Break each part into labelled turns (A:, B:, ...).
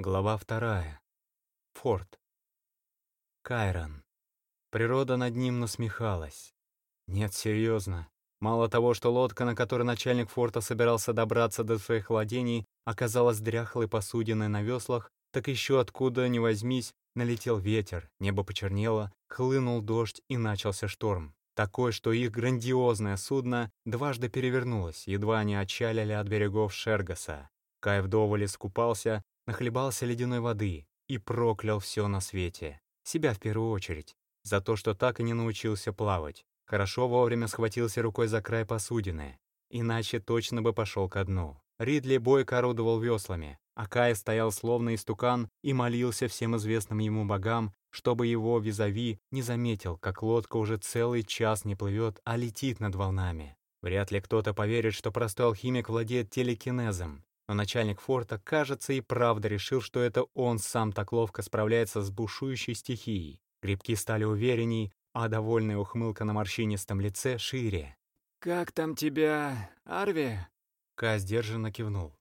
A: Глава вторая. Форт. Кайрон. Природа над ним насмехалась. Нет, серьезно. Мало того, что лодка, на которой начальник форта собирался добраться до своих владений, оказалась дряхлой посудиной на веслах, так еще откуда ни возьмись, налетел ветер, небо почернело, хлынул дождь и начался шторм. Такой, что их грандиозное судно дважды перевернулось, едва они отчалили от берегов Шергаса. Кай вдоволь искупался, нахлебался ледяной воды и проклял все на свете. Себя в первую очередь. За то, что так и не научился плавать. Хорошо вовремя схватился рукой за край посудины. Иначе точно бы пошел ко дну. Ридли бойко орудовал веслами, а Кай стоял словно истукан и молился всем известным ему богам, чтобы его визави не заметил, как лодка уже целый час не плывет, а летит над волнами. Вряд ли кто-то поверит, что простой алхимик владеет телекинезом, но начальник форта, кажется, и правда решил, что это он сам так ловко справляется с бушующей стихией. Грибки стали уверенней, а довольная ухмылка на морщинистом лице шире.
B: «Как там тебя, Арви?»
A: Ка сдержанно кивнул.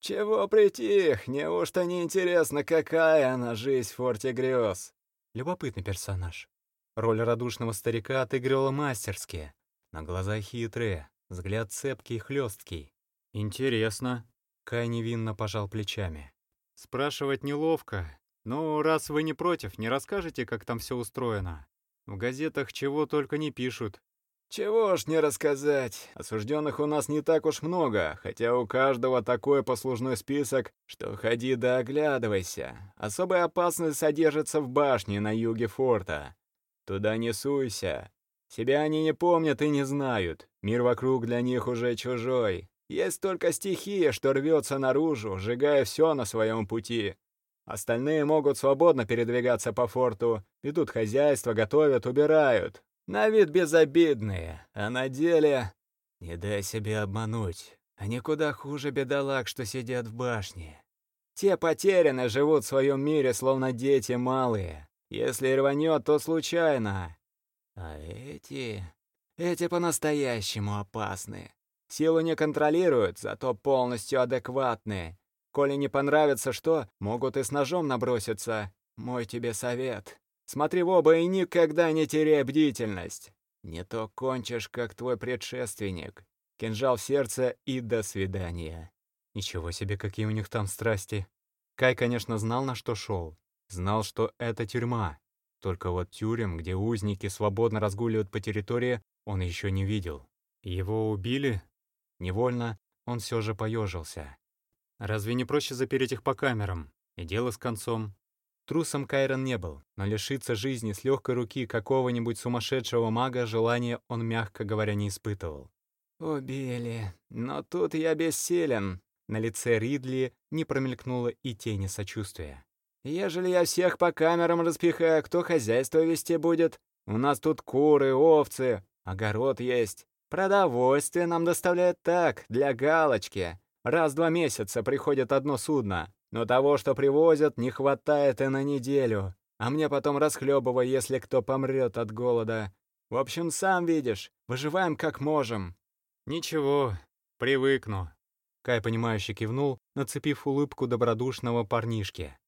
B: «Чего притих? Неужто не интересно, какая она жизнь в форте грез?»
A: Любопытный персонаж. Роль радушного старика отыгрывала мастерски. На глаза хитрые, взгляд цепкий и хлесткий. «Интересно», — Кай невинно пожал плечами. «Спрашивать неловко, но раз вы не против, не расскажете, как там все устроено? В газетах чего только не пишут.
B: Чего ж не рассказать. Осужденных у нас не так уж много, хотя у каждого такой послужной список, что ходи да оглядывайся. Особая опасность содержится в башне на юге форта. Туда не суйся. Себя они не помнят и не знают. Мир вокруг для них уже чужой. Есть только стихия, что рвется наружу, сжигая все на своем пути. Остальные могут свободно передвигаться по форту, ведут хозяйство, готовят, убирают. На вид безобидные, а на деле... Не дай себе обмануть. Они куда хуже бедолаг, что сидят в башне. Те потеряны, живут в своем мире, словно дети малые. Если рванет, то случайно. А эти... Эти по-настоящему опасны. Силу не контролируют, зато полностью адекватны. Коли не понравится что, могут и с ножом наброситься. Мой тебе совет. Смотри в оба и никогда не теряй бдительность. Не то кончишь, как твой предшественник. Кинжал в сердце и до свидания.
A: Ничего себе, какие у них там страсти. Кай, конечно, знал, на что шел. Знал, что это тюрьма. Только вот тюрем, где узники свободно разгуливают по территории, он еще не видел. Его убили? Невольно он все же поежился. Разве не проще запереть их по камерам? И дело с концом. Трусом Кайрон не был, но лишиться жизни с легкой руки какого-нибудь сумасшедшего мага желания он, мягко говоря, не испытывал.
B: «Убили, но тут я бессилен».
A: На лице Ридли не промелькнуло и тени сочувствия.
B: «Ежели я всех по камерам распихаю, кто хозяйство вести будет? У нас тут куры, овцы, огород есть. Продовольствие нам доставляют так, для галочки. Раз в два месяца приходит одно судно, но того, что привозят, не хватает и на неделю. А мне потом расхлебывай, если кто помрет от голода. В общем, сам видишь, выживаем как можем».
A: «Ничего, привыкну», — Кай, понимающе кивнул, нацепив улыбку добродушного парнишки.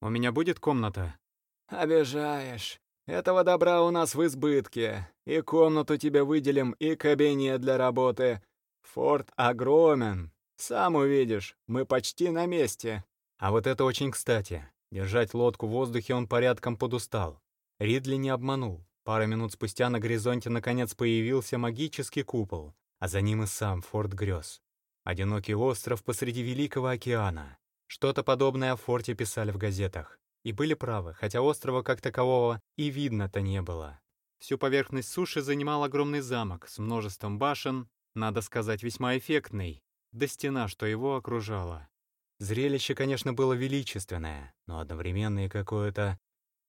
A: «У меня будет комната?»
B: «Обижаешь. Этого добра у нас в избытке. И комнату тебе выделим, и кабинет для работы. Форт огромен, «Сам увидишь, мы почти на месте».
A: А вот это очень кстати. Держать лодку в воздухе он порядком подустал. Ридли не обманул. Пару минут спустя на горизонте наконец появился магический купол, а за ним и сам форт грез. Одинокий остров посреди Великого океана. Что-то подобное о форте писали в газетах. И были правы, хотя острова как такового и видно-то не было. Всю поверхность суши занимал огромный замок с множеством башен, надо сказать, весьма эффектный, да стена, что его окружала. Зрелище, конечно, было величественное, но одновременно и какое-то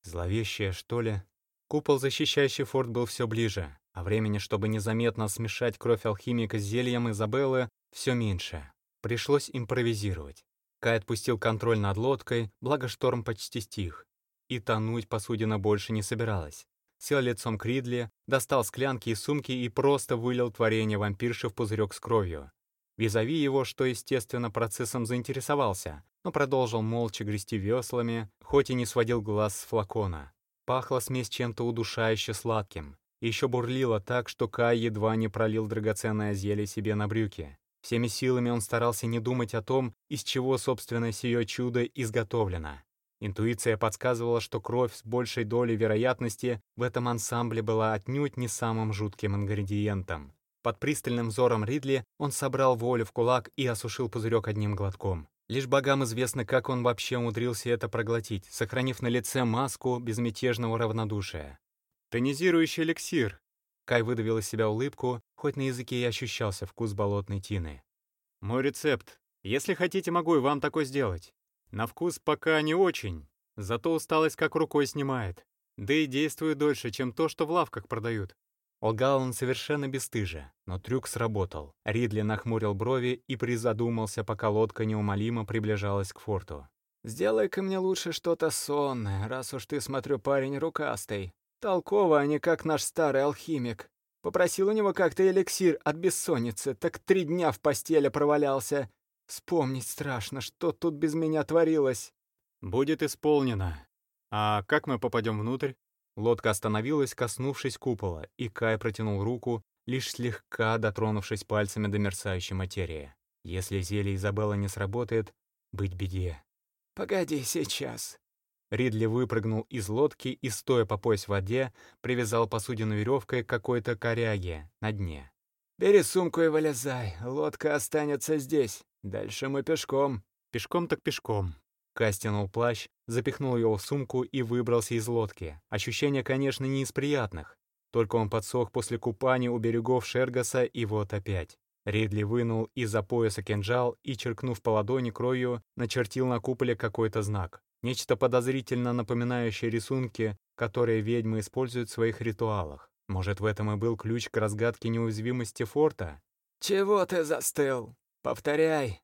A: зловещее, что ли. Купол, защищающий форт, был все ближе, а времени, чтобы незаметно смешать кровь алхимика с зельем Изабеллы, все меньше. Пришлось импровизировать. Кай отпустил контроль над лодкой, благо шторм почти стих. И тонуть посудина больше не собиралась. Сел лицом к Ридли, достал склянки и сумки и просто вылил творение вампирши в пузырек с кровью. Визави его, что, естественно, процессом заинтересовался, но продолжил молча грести веслами, хоть и не сводил глаз с флакона. Пахло смесь чем-то удушающе сладким. Еще бурлило так, что Кай едва не пролил драгоценное зелье себе на брюки. Всеми силами он старался не думать о том, из чего, собственно, сие чудо изготовлено. Интуиция подсказывала, что кровь с большей долей вероятности в этом ансамбле была отнюдь не самым жутким ингредиентом. Под пристальным взором Ридли он собрал волю в кулак и осушил пузырек одним глотком. Лишь богам известно, как он вообще умудрился это проглотить, сохранив на лице маску безмятежного равнодушия. «Тонизирующий эликсир!» Кай выдавил из себя улыбку, хоть на языке и ощущался вкус болотной тины. «Мой рецепт. Если хотите, могу и вам такой сделать. На вкус пока не очень, зато усталость как рукой снимает. Да и действует дольше, чем то, что в лавках продают. Лгал он совершенно бесстыже, но трюк сработал. Ридли нахмурил брови и призадумался, пока лодка неумолимо приближалась к форту.
B: «Сделай-ка мне лучше что-то сонное, раз уж ты, смотрю, парень рукастый. Толково, а не как наш старый алхимик. Попросил у него как-то эликсир от бессонницы, так три дня в постели провалялся. Вспомнить страшно, что тут без меня творилось».
A: «Будет исполнено. А как мы попадем внутрь?» Лодка остановилась, коснувшись купола, и Кай протянул руку, лишь слегка дотронувшись пальцами до мерцающей материи. Если зелье Изабелла не сработает, быть беде.
B: «Погоди сейчас».
A: Ридли выпрыгнул из лодки и, стоя по пояс в воде, привязал посудину веревкой к какой-то коряге на дне.
B: «Бери сумку и вылезай, лодка останется здесь. Дальше мы пешком».
A: «Пешком так пешком». Кай стянул плащ, запихнул его в сумку и выбрался из лодки. Ощущение, конечно, не из приятных. Только он подсох после купания у берегов Шергаса, и вот опять. Ридли вынул из-за пояса кинжал и, черкнув по ладони кровью, начертил на куполе какой-то знак. Нечто подозрительно напоминающее рисунки, которые ведьмы используют в своих ритуалах. Может, в этом и был ключ к разгадке неуязвимости форта?
B: «Чего ты застыл? Повторяй!»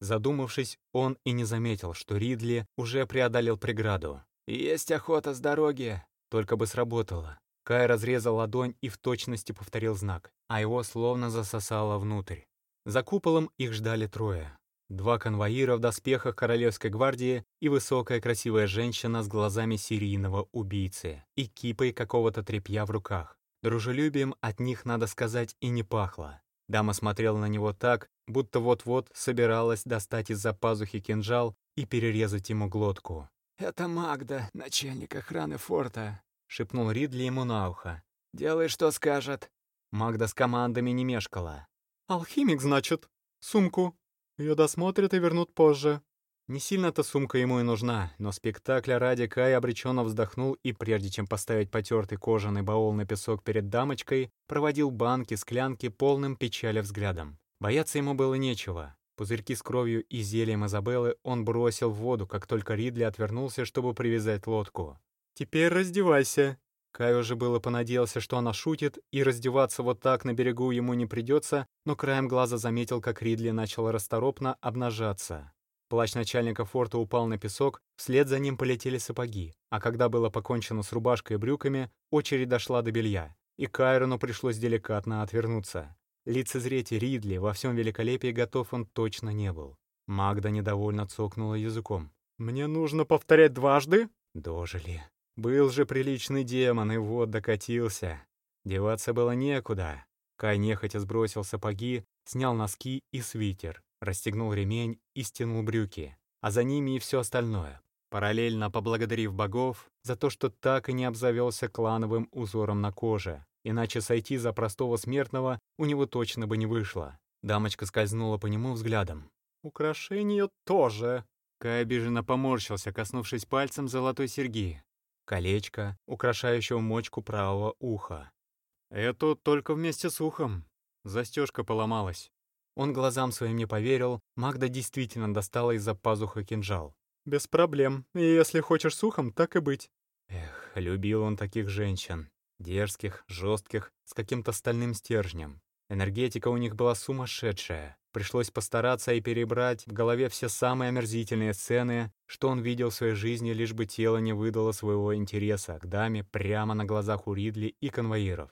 A: Задумавшись, он и не заметил, что Ридли уже преодолел преграду.
B: «Есть охота с дороги!»
A: Только бы сработало. Кай разрезал ладонь и в точности повторил знак, а его словно засосало внутрь. За куполом их ждали трое. Два конвоира в доспехах Королевской гвардии и высокая красивая женщина с глазами серийного убийцы и кипой какого-то тряпья в руках. Дружелюбием от них, надо сказать, и не пахло. Дама смотрела на него так, будто вот-вот собиралась достать из-за пазухи кинжал и перерезать ему глотку.
B: «Это Магда, начальник охраны форта», —
A: шепнул Ридли ему на ухо.
B: «Делай, что скажет».
A: Магда с командами не мешкала. «Алхимик, значит? Сумку. Ее досмотрят и вернут позже». Не сильно-то сумка ему и нужна, но спектакля ради Кай обреченно вздохнул и, прежде чем поставить потертый кожаный баул на песок перед дамочкой, проводил банки, склянки полным печали взглядом. Бояться ему было нечего. Пузырьки с кровью и зельем Изабеллы он бросил в воду, как только Ридли отвернулся, чтобы привязать лодку. «Теперь раздевайся». Кай уже было понадеялся, что она шутит, и раздеваться вот так на берегу ему не придется, но краем глаза заметил, как Ридли начал расторопно обнажаться. Плащ начальника форта упал на песок, вслед за ним полетели сапоги, а когда было покончено с рубашкой и брюками, очередь дошла до белья, и Кайрону пришлось деликатно отвернуться. Лицезреть Ридли во всем великолепии готов он точно не был. Магда недовольно цокнула языком. «Мне нужно повторять дважды?» Дожили. Был же приличный демон, и вот докатился. Деваться было некуда. Кай нехотя сбросил сапоги, снял носки и свитер расстегнул ремень и стянул брюки, а за ними и все остальное, параллельно поблагодарив богов за то, что так и не обзавелся клановым узором на коже, иначе сойти за простого смертного у него точно бы не вышло. Дамочка скользнула по нему взглядом. «Украшение тоже!» Кай обиженно поморщился, коснувшись пальцем золотой серьги. Колечко, украшающего мочку правого уха. «Это только вместе с ухом. Застежка поломалась». Он глазам своим не поверил, Магда действительно достала из-за пазуха кинжал. «Без проблем. И если хочешь сухом, так и быть». Эх, любил он таких женщин. Дерзких, жестких, с каким-то стальным стержнем. Энергетика у них была сумасшедшая. Пришлось постараться и перебрать в голове все самые омерзительные сцены, что он видел в своей жизни, лишь бы тело не выдало своего интереса к даме прямо на глазах у Ридли и конвоиров.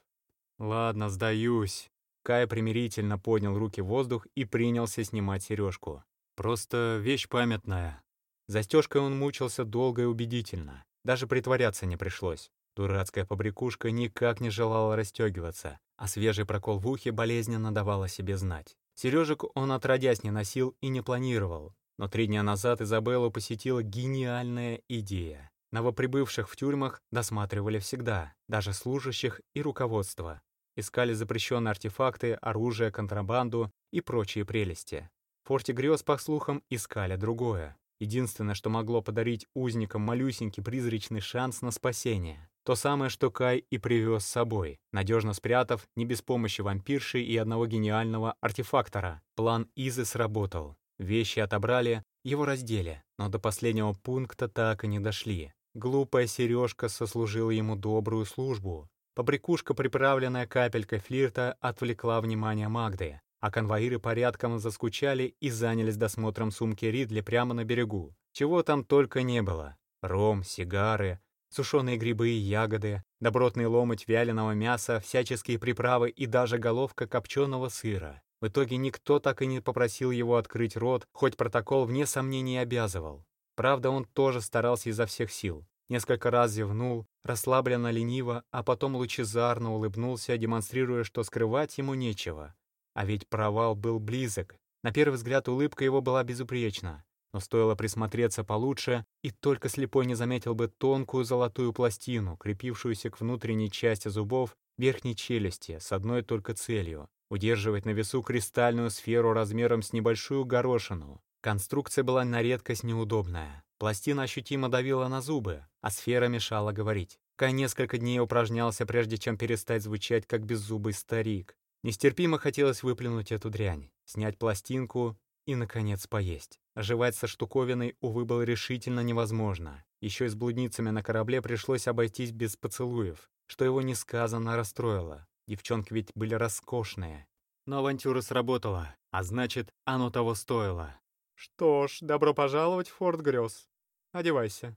A: «Ладно, сдаюсь», Кай примирительно поднял руки в воздух и принялся снимать сережку. Просто вещь памятная. Застежкой он мучился долго и убедительно. Даже притворяться не пришлось. Дурацкая побрякушка никак не желала расстегиваться, а свежий прокол в ухе болезненно давал о себе знать. Сережек он отродясь не носил и не планировал. Но три дня назад Изабеллу посетила гениальная идея. Новоприбывших в тюрьмах досматривали всегда, даже служащих и руководство. Искали запрещенные артефакты, оружие, контрабанду и прочие прелести. В форте грез, по слухам, искали другое. Единственное, что могло подарить узникам малюсенький призрачный шанс на спасение. То самое, что Кай и привез с собой, надежно спрятав, не без помощи вампирши и одного гениального артефактора. План Изы сработал. Вещи отобрали, его раздели, но до последнего пункта так и не дошли. Глупая сережка сослужила ему добрую службу. Побрякушка, приправленная капелькой флирта, отвлекла внимание Магды, а конвоиры порядком заскучали и занялись досмотром сумки Ридли прямо на берегу. Чего там только не было. Ром, сигары, сушеные грибы и ягоды, добротный ломоть вяленого мяса, всяческие приправы и даже головка копченого сыра. В итоге никто так и не попросил его открыть рот, хоть протокол вне сомнений обязывал. Правда, он тоже старался изо всех сил. Несколько раз зевнул, расслабленно лениво, а потом лучезарно улыбнулся, демонстрируя, что скрывать ему нечего. А ведь провал был близок. На первый взгляд улыбка его была безупречна. Но стоило присмотреться получше, и только слепой не заметил бы тонкую золотую пластину, крепившуюся к внутренней части зубов верхней челюсти с одной только целью — удерживать на весу кристальную сферу размером с небольшую горошину. Конструкция была на редкость неудобная. Пластина ощутимо давила на зубы, а сфера мешала говорить. Кай несколько дней упражнялся, прежде чем перестать звучать как беззубый старик. Нестерпимо хотелось выплюнуть эту дрянь, снять пластинку и, наконец, поесть. Оживать со штуковиной, увы, было решительно невозможно. Еще и с блудницами на корабле пришлось обойтись без поцелуев, что его несказанно расстроило. Девчонки ведь были роскошные. Но авантюра сработала, а значит, оно того стоило. «Что ж, добро пожаловать в Форт Грёз. Одевайся».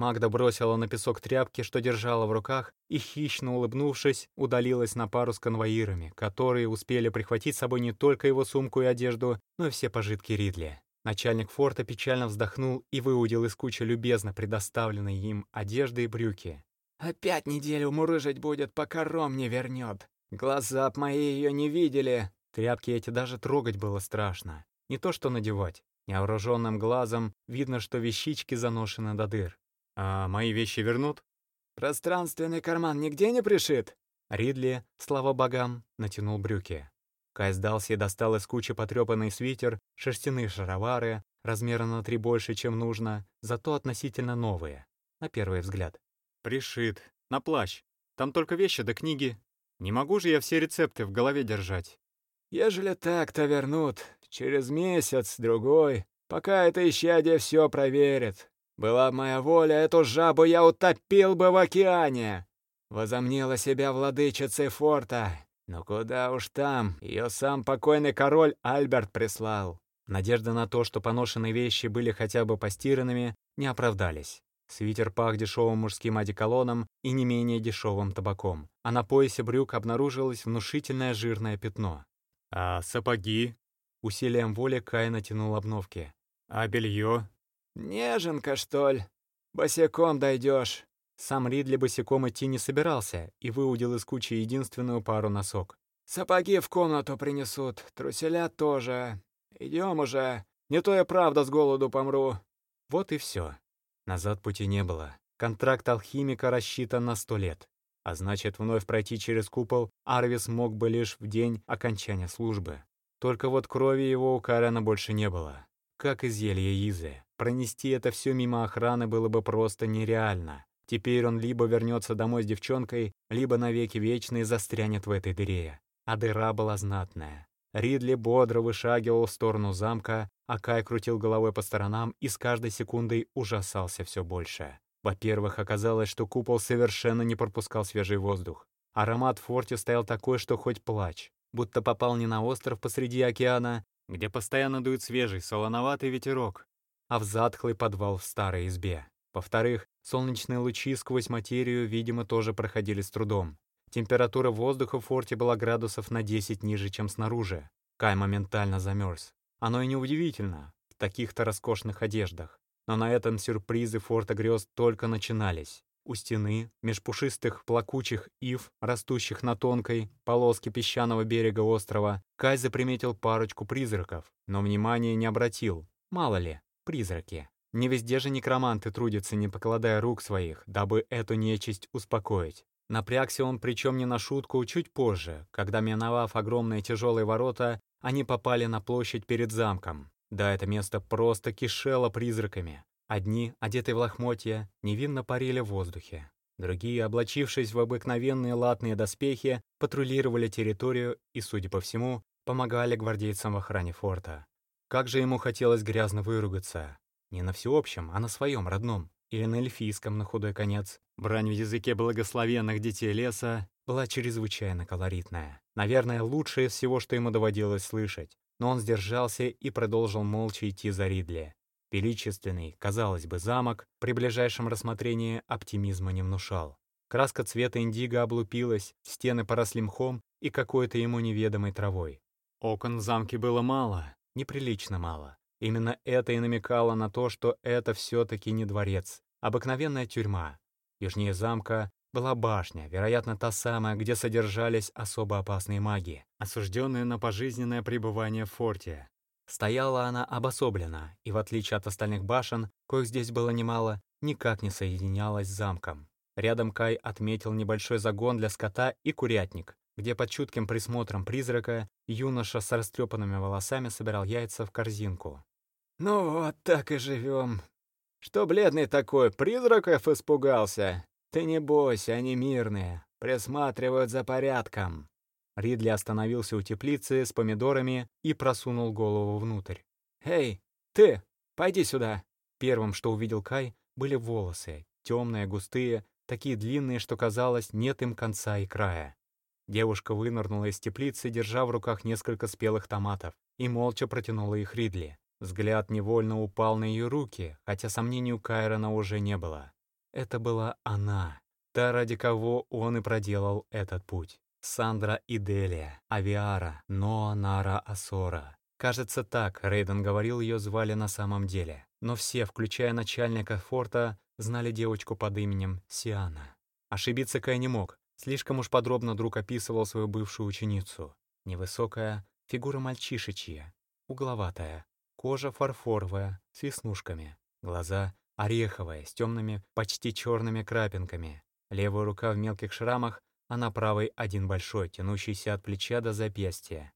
A: Магда бросила на песок тряпки, что держала в руках, и, хищно улыбнувшись, удалилась на пару с конвоирами, которые успели прихватить с собой не только его сумку и одежду, но и все пожитки Ридли. Начальник форта печально вздохнул и выудил из кучи любезно предоставленной им одежды и брюки.
B: «Опять неделю мурыжить будет, пока Ром не вернет. Глаза б мои ее не видели».
A: Тряпки эти даже трогать было страшно. Не то что надевать. Невооруженным глазом видно, что вещички заношены до дыр. «А мои вещи вернут?»
B: «Пространственный карман нигде не пришит?»
A: Ридли, слава богам, натянул брюки. Кай сдался и достал из кучи потрепанный свитер, шерстяные шаровары, размера на три больше, чем нужно, зато относительно новые, на первый взгляд. «Пришит. На плащ. Там только вещи да книги. Не могу же я все рецепты в голове держать».
B: «Ежели так-то вернут, через месяц, другой, пока это исчадие все проверит. Была моя воля, эту жабу я утопил бы в океане. Возомнила себя владычицей форта. Но куда уж там, ее сам покойный король Альберт прислал.
A: Надежда на то, что поношенные вещи были хотя бы постиранными, не оправдались. Свитер пах дешевым мужским одеколоном и не менее дешевым табаком, а на поясе брюк обнаружилось внушительное жирное пятно. «А сапоги?» Усилием воли Кай натянул обновки. «А белье?»
B: «Неженка, что ли? Босиком дойдешь».
A: Сам Ридли босиком идти не собирался и выудил из кучи единственную пару носок.
B: «Сапоги в комнату принесут, труселя тоже. Идем уже, не то я правда с голоду помру».
A: Вот и все. Назад пути не было. Контракт алхимика рассчитан на сто лет. А значит, вновь пройти через купол Арвис мог бы лишь в день окончания службы. Только вот крови его у Карена больше не было. Как из зелья Изы. Пронести это все мимо охраны было бы просто нереально. Теперь он либо вернется домой с девчонкой, либо навеки вечные застрянет в этой дыре. А дыра была знатная. Ридли бодро вышагивал в сторону замка, а Кай крутил головой по сторонам и с каждой секундой ужасался все больше. Во-первых, оказалось, что купол совершенно не пропускал свежий воздух. Аромат в форте стоял такой, что хоть плачь. Будто попал не на остров посреди океана, где постоянно дует свежий, солоноватый ветерок, а в затхлый подвал в старой избе. Во-вторых, солнечные лучи сквозь материю, видимо, тоже проходили с трудом. Температура воздуха в форте была градусов на 10 ниже, чем снаружи. Кай моментально замерз. Оно и неудивительно в таких-то роскошных одеждах. Но на этом сюрпризы форта грез только начинались. У стены, меж пушистых плакучих ив, растущих на тонкой полоске песчаного берега острова, Кай заприметил парочку призраков, но внимания не обратил. Мало ли, призраки. Не везде же некроманты трудятся, не покладая рук своих, дабы эту нечисть успокоить. Напрягся он причем не на шутку чуть позже, когда, миновав огромные тяжелые ворота, они попали на площадь перед замком. Да, это место просто кишело призраками. Одни, одетые в лохмотья, невинно парили в воздухе. Другие, облачившись в обыкновенные латные доспехи, патрулировали территорию и, судя по всему, помогали гвардейцам в охране форта. Как же ему хотелось грязно выругаться. Не на всеобщем, а на своем родном. Или на эльфийском, на худой конец. Брань в языке благословенных детей леса была чрезвычайно колоритная. Наверное, лучшее всего, что ему доводилось слышать. Но он сдержался и продолжил молча идти за Ридли. Величественный, казалось бы, замок при ближайшем рассмотрении оптимизма не внушал. Краска цвета индиго облупилась, стены поросли мхом и какой-то ему неведомой травой. Окон в замке было мало, неприлично мало. Именно это и намекало на то, что это все-таки не дворец, обыкновенная тюрьма. Южнее замка была башня, вероятно, та самая, где содержались особо опасные маги, осужденные на пожизненное пребывание в форте. Стояла она обособленно, и в отличие от остальных башен, коих здесь было немало, никак не соединялась с замком. Рядом Кай отметил небольшой загон для скота и курятник, где под чутким присмотром призрака юноша с растрепанными волосами собирал яйца в корзинку.
B: «Ну вот так и живем. Что бледный такой, призраков испугался? Ты не бойся, они мирные, присматривают за порядком».
A: Ридли остановился у теплицы с помидорами и просунул голову внутрь.
B: «Эй, ты, пойди сюда!»
A: Первым, что увидел Кай, были волосы, темные, густые, такие длинные, что казалось, нет им конца и края. Девушка вынырнула из теплицы, держа в руках несколько спелых томатов, и молча протянула их Ридли. Взгляд невольно упал на ее руки, хотя сомнений у Кайрона уже не было. Это была она, та, ради кого он и проделал этот путь. Сандра Иделия, Авиара, Ноа Нара Асора. Кажется, так Рейден говорил, ее звали на самом деле. Но все, включая начальника форта, знали девочку под именем Сиана. Ошибиться Кай не мог. Слишком уж подробно друг описывал свою бывшую ученицу. Невысокая, фигура мальчишечья, угловатая, Кожа фарфоровая, с веснушками. Глаза ореховые, с темными, почти черными крапинками. Левая рука в мелких шрамах, а на правой один большой, тянущийся от плеча до запястья.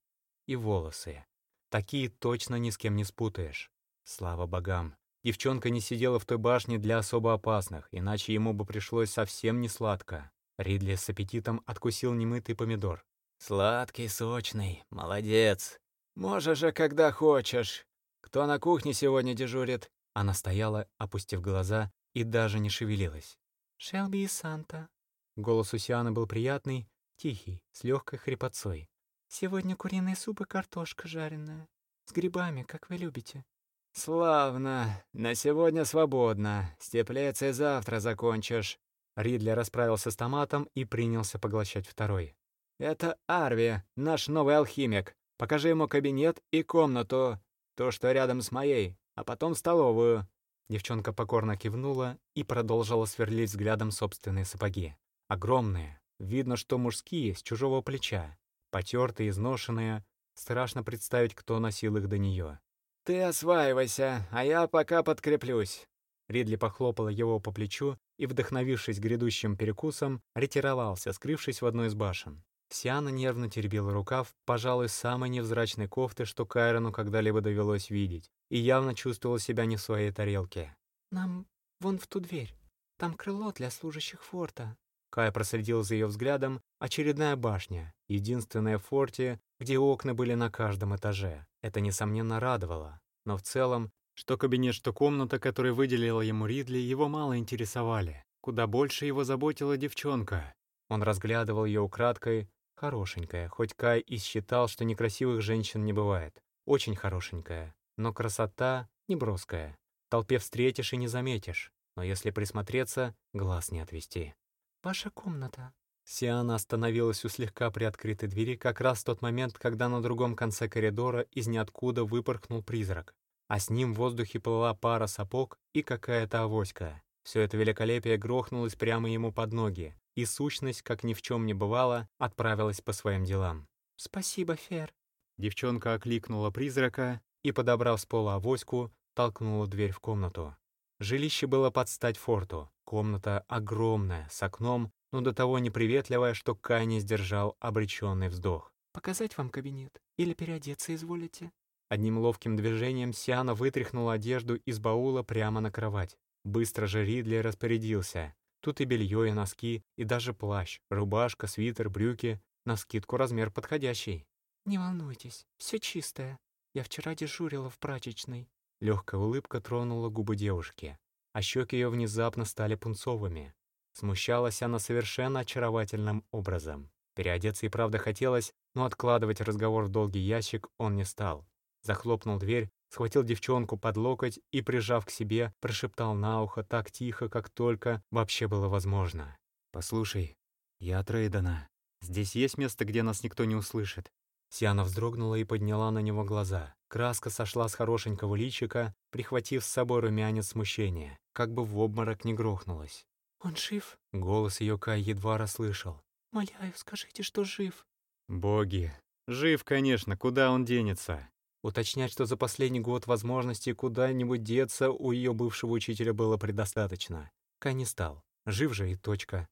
A: И волосы. Такие точно ни с кем не спутаешь. Слава богам. Девчонка не сидела в той башне для особо опасных, иначе ему бы пришлось совсем не сладко. Ридли с аппетитом откусил немытый помидор.
B: «Сладкий, сочный, молодец. Можешь же, когда хочешь. «Кто на кухне сегодня дежурит?»
A: Она стояла, опустив глаза, и даже не шевелилась.
C: «Шелби и Санта».
A: Голос у Сианы был приятный, тихий, с легкой хрипотцой.
C: «Сегодня куриный суп и картошка жареная. С грибами, как вы любите».
B: «Славно. На сегодня свободно. С теплицей завтра закончишь».
A: Ридли расправился с томатом и принялся поглощать второй.
B: «Это Арви, наш новый алхимик. Покажи ему кабинет и комнату. То, что рядом с моей, а потом столовую».
A: Девчонка покорно кивнула и продолжила сверлить взглядом собственные сапоги. Огромные, видно, что мужские, с чужого плеча. Потертые, изношенные. Страшно представить, кто носил их до нее.
B: «Ты осваивайся, а я пока подкреплюсь».
A: Ридли похлопала его по плечу и, вдохновившись грядущим перекусом, ретировался, скрывшись в одной из башен. Сиана нервно теребила рукав, пожалуй, самой невзрачной кофты, что Кайрону когда-либо довелось видеть, и явно чувствовала себя не в своей тарелке.
C: «Нам вон в ту дверь. Там крыло для служащих форта».
A: Кай проследил за ее взглядом. Очередная башня, единственная в форте, где окна были на каждом этаже. Это, несомненно, радовало. Но в целом, что кабинет, что комната, которую выделила ему Ридли, его мало интересовали. Куда больше его заботила девчонка. Он разглядывал ее украдкой, Хорошенькая, хоть Кай и считал, что некрасивых женщин не бывает. Очень хорошенькая, но красота неброская. В толпе встретишь и не заметишь, но если присмотреться, глаз не отвести.
C: «Ваша комната».
A: Сиана остановилась у слегка приоткрытой двери как раз в тот момент, когда на другом конце коридора из ниоткуда выпорхнул призрак, а с ним в воздухе плыла пара сапог и какая-то авоська. Все это великолепие грохнулось прямо ему под ноги, и сущность, как ни в чем не бывало, отправилась по своим делам.
C: «Спасибо, Фер».
A: Девчонка окликнула призрака и, подобрав с пола авоську, толкнула дверь в комнату. Жилище было под стать форту. Комната огромная, с окном, но до того неприветливая, что Кай не сдержал обреченный вздох.
C: «Показать вам кабинет? Или переодеться изволите?»
A: Одним ловким движением Сиана вытряхнула одежду из баула прямо на кровать. Быстро же Ридли распорядился. Тут и белье, и носки, и даже плащ, рубашка, свитер, брюки. На скидку размер подходящий.
C: «Не волнуйтесь, все чистое. Я вчера дежурила в прачечной».
A: Легкая улыбка тронула губы девушки, а щеки ее внезапно стали пунцовыми. Смущалась она совершенно очаровательным образом. Переодеться и правда хотелось, но откладывать разговор в долгий ящик он не стал. Захлопнул дверь, схватил девчонку под локоть и, прижав к себе, прошептал на ухо так тихо, как только вообще было возможно. «Послушай, я от Рейдена. Здесь есть место, где нас никто не услышит?» Сиана вздрогнула и подняла на него глаза. Краска сошла с хорошенького личика, прихватив с собой румянец смущения, как бы в обморок не грохнулась.
C: «Он жив?»
A: Голос ее Кай едва расслышал.
C: «Моляю, скажите, что жив».
A: «Боги! Жив, конечно, куда он денется?» Уточнять, что за последний год возможности куда-нибудь деться у ее бывшего учителя было предостаточно. Кай не стал. Жив же и точка.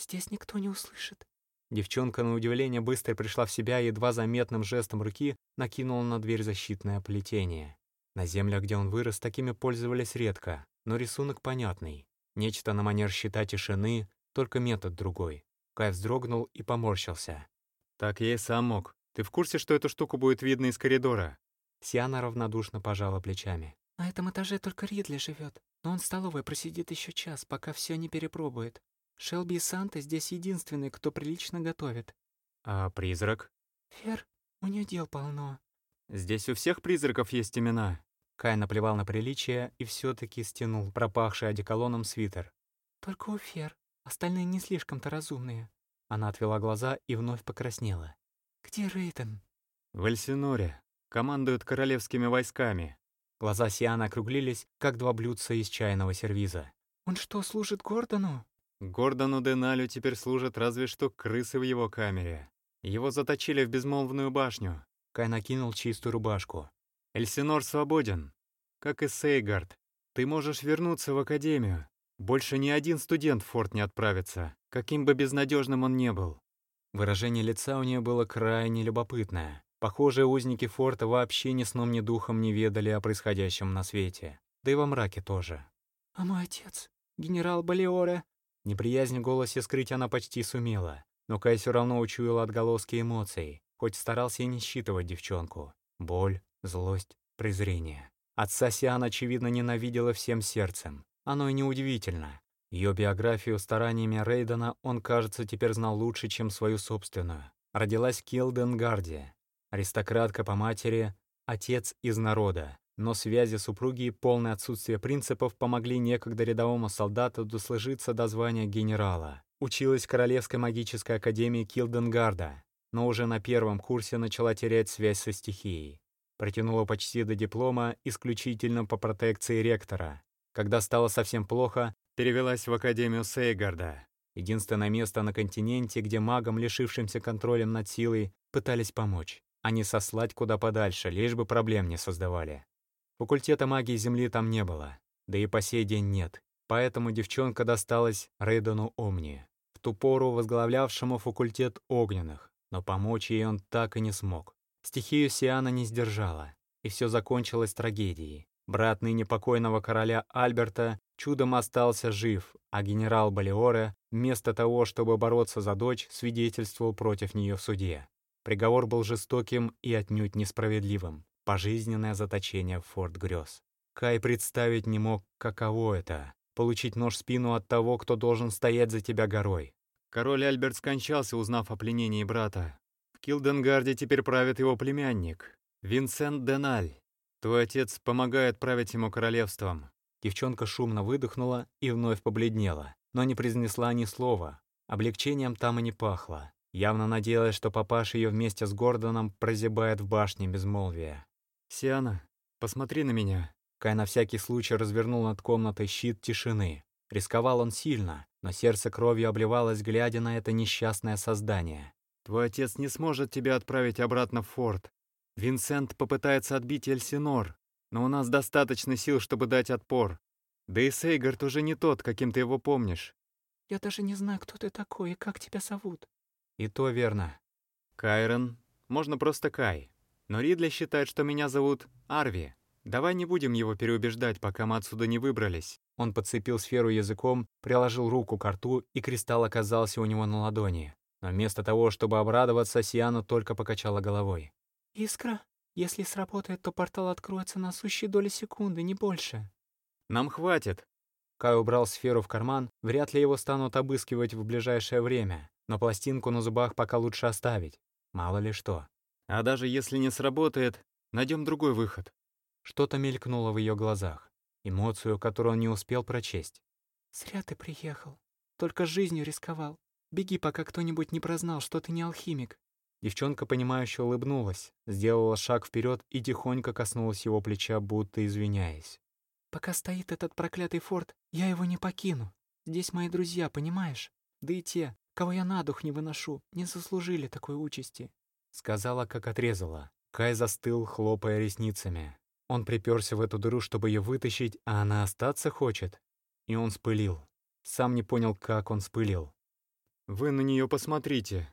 C: «Здесь никто не услышит».
A: Девчонка, на удивление, быстро пришла в себя и едва заметным жестом руки накинула на дверь защитное плетение. На землях, где он вырос, такими пользовались редко, но рисунок понятный. Нечто на манер щита тишины, только метод другой. Кай вздрогнул и поморщился. «Так я и сам мог. Ты в курсе, что эту штуку будет видно из коридора?» Сиана равнодушно пожала плечами.
C: «На этом этаже только Ридли живет, но он в столовой просидит еще час, пока все не перепробует. Шелби и Санта здесь единственные, кто прилично готовит».
A: «А призрак?»
C: «Фер, у нее дел полно».
A: «Здесь у всех призраков есть имена?» Кай наплевал на приличие и все таки стянул пропахший одеколоном свитер.
C: «Только у Фер. Остальные не слишком-то разумные».
A: Она отвела глаза и вновь покраснела.
C: «Где Рейтон?»
A: «В Эльсиноре. Командует королевскими войсками». Глаза Сиана округлились, как два блюдца из чайного сервиза.
C: «Он что, служит Гордону?»
A: Гордону Деналю теперь служат разве что крысы в его камере. Его заточили в безмолвную башню. Кай накинул чистую рубашку. Эльсинор свободен. Как и Сейгард. Ты можешь вернуться в академию. Больше ни один студент в форт не отправится, каким бы безнадежным он не был. Выражение лица у нее было крайне любопытное. Похоже, узники форта вообще ни сном, ни духом не ведали о происходящем на свете. Да и во мраке тоже.
C: «А мой отец, генерал Балиоре?»
A: Неприязнь в голосе скрыть она почти сумела, но Кай все равно учуял отголоски эмоций, хоть старался и не считывать девчонку. Боль, злость, презрение. Отца Сиан, очевидно, ненавидела всем сердцем. Оно и неудивительно. Ее биографию стараниями Рейдена он, кажется, теперь знал лучше, чем свою собственную. Родилась в Килденгарде. Аристократка по матери, отец из народа. Но связи супруги и полное отсутствие принципов помогли некогда рядовому солдату дослужиться до звания генерала. Училась в Королевской магической академии Килденгарда, но уже на первом курсе начала терять связь со стихией. Протянула почти до диплома исключительно по протекции ректора. Когда стало совсем плохо, перевелась в Академию Сейгарда. Единственное место на континенте, где магам, лишившимся контролем над силой, пытались помочь, а не сослать куда подальше, лишь бы проблем не создавали. Факультета магии Земли там не было, да и по сей день нет, поэтому девчонка досталась Рейдену Омни, в ту пору возглавлявшему факультет огненных, но помочь ей он так и не смог. Стихию Сиана не сдержала, и все закончилось трагедией. Брат ныне покойного короля Альберта чудом остался жив, а генерал Балиоре, вместо того, чтобы бороться за дочь, свидетельствовал против нее в суде. Приговор был жестоким и отнюдь несправедливым. Пожизненное заточение в Форт Грёз. Кай представить не мог, каково это — получить нож в спину от того, кто должен стоять за тебя горой. Король Альберт скончался, узнав о пленении брата. В Килденгарде теперь правит его племянник, Винсент Деналь. Твой отец помогает править ему королевством». Девчонка шумно выдохнула и вновь побледнела, но не произнесла ни слова. Облегчением там и не пахло. Явно надеялась, что папаша ее вместе с Гордоном прозябает в башне безмолвия. «Сиана, посмотри на меня». Кай на всякий случай развернул над комнатой щит тишины. Рисковал он сильно, но сердце кровью обливалось, глядя на это несчастное создание. «Твой отец не сможет тебя отправить обратно в форт. Винсент попытается отбить Эльсинор, но у нас достаточно сил, чтобы дать отпор. Да и Сейгард уже не тот, каким ты его помнишь».
C: «Я даже не знаю, кто ты такой и как тебя зовут».
A: «И то верно. Кайрон, можно просто Кай. Но Ридли считает, что меня зовут Арви. Давай не будем его переубеждать, пока мы отсюда не выбрались». Он подцепил сферу языком, приложил руку к рту, и кристалл оказался у него на ладони. Но вместо того, чтобы обрадоваться, Сиана только покачала головой.
C: «Искра, если сработает, то портал откроется на сущие доли секунды, не больше».
A: «Нам хватит». Кай убрал сферу в карман, вряд ли его станут обыскивать в ближайшее время, но пластинку на зубах пока лучше оставить. Мало ли что. А даже если не сработает, найдем другой выход. Что-то мелькнуло в ее глазах, эмоцию, которую он не успел прочесть.
C: «Зря ты приехал. Только жизнью рисковал. Беги, пока кто-нибудь не прознал, что ты не алхимик».
A: Девчонка, понимающе улыбнулась, сделала шаг вперед и тихонько коснулась его плеча, будто извиняясь.
C: «Пока стоит этот проклятый форт, я его не покину. Здесь мои друзья, понимаешь? Да и те, кого я на дух не выношу, не заслужили такой участи».
A: Сказала, как отрезала. Кай застыл, хлопая ресницами. Он приперся в эту дыру, чтобы ее вытащить, а она остаться хочет. И он спылил. Сам не понял, как он спылил. «Вы на нее посмотрите.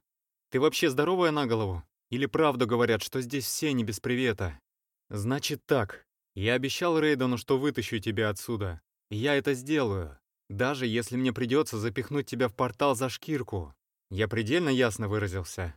A: Ты вообще здоровая на голову? Или правду говорят, что здесь все не без привета?» «Значит так. Я обещал Рейдону, что вытащу тебя отсюда. Я это сделаю. Даже если мне придется запихнуть тебя в портал за шкирку. Я предельно ясно выразился?»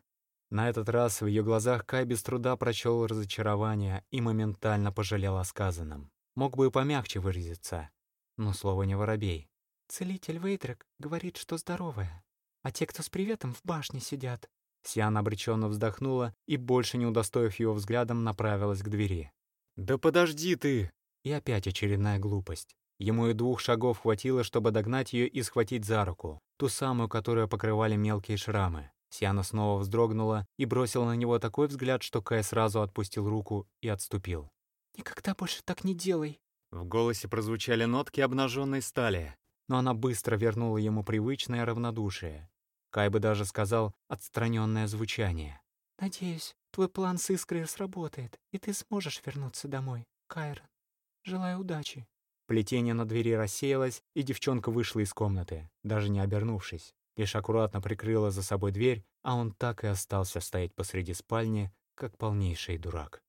A: На этот раз в ее глазах Кай без труда прочел разочарование и моментально пожалел о сказанном. Мог бы и помягче выразиться, но слово не воробей.
C: «Целитель Вейтрек говорит, что здоровая, а те, кто с приветом, в башне сидят».
A: Сиан обреченно вздохнула и, больше не удостоив его взглядом, направилась к двери. «Да подожди ты!» И опять очередная глупость. Ему и двух шагов хватило, чтобы догнать ее и схватить за руку, ту самую, которую покрывали мелкие шрамы. Сиана снова вздрогнула и бросила на него такой взгляд, что Кай сразу отпустил руку и отступил.
C: «Никогда больше так не делай!»
A: В голосе прозвучали нотки обнаженной стали, но она быстро вернула ему привычное равнодушие. Кай бы даже сказал отстраненное звучание.
C: «Надеюсь, твой план с искрой сработает, и ты сможешь вернуться домой, Кайрон. Желаю удачи».
A: Плетение на двери рассеялось, и девчонка вышла из комнаты, даже не обернувшись лишь аккуратно прикрыла за собой дверь, а он так и остался стоять посреди спальни, как полнейший дурак.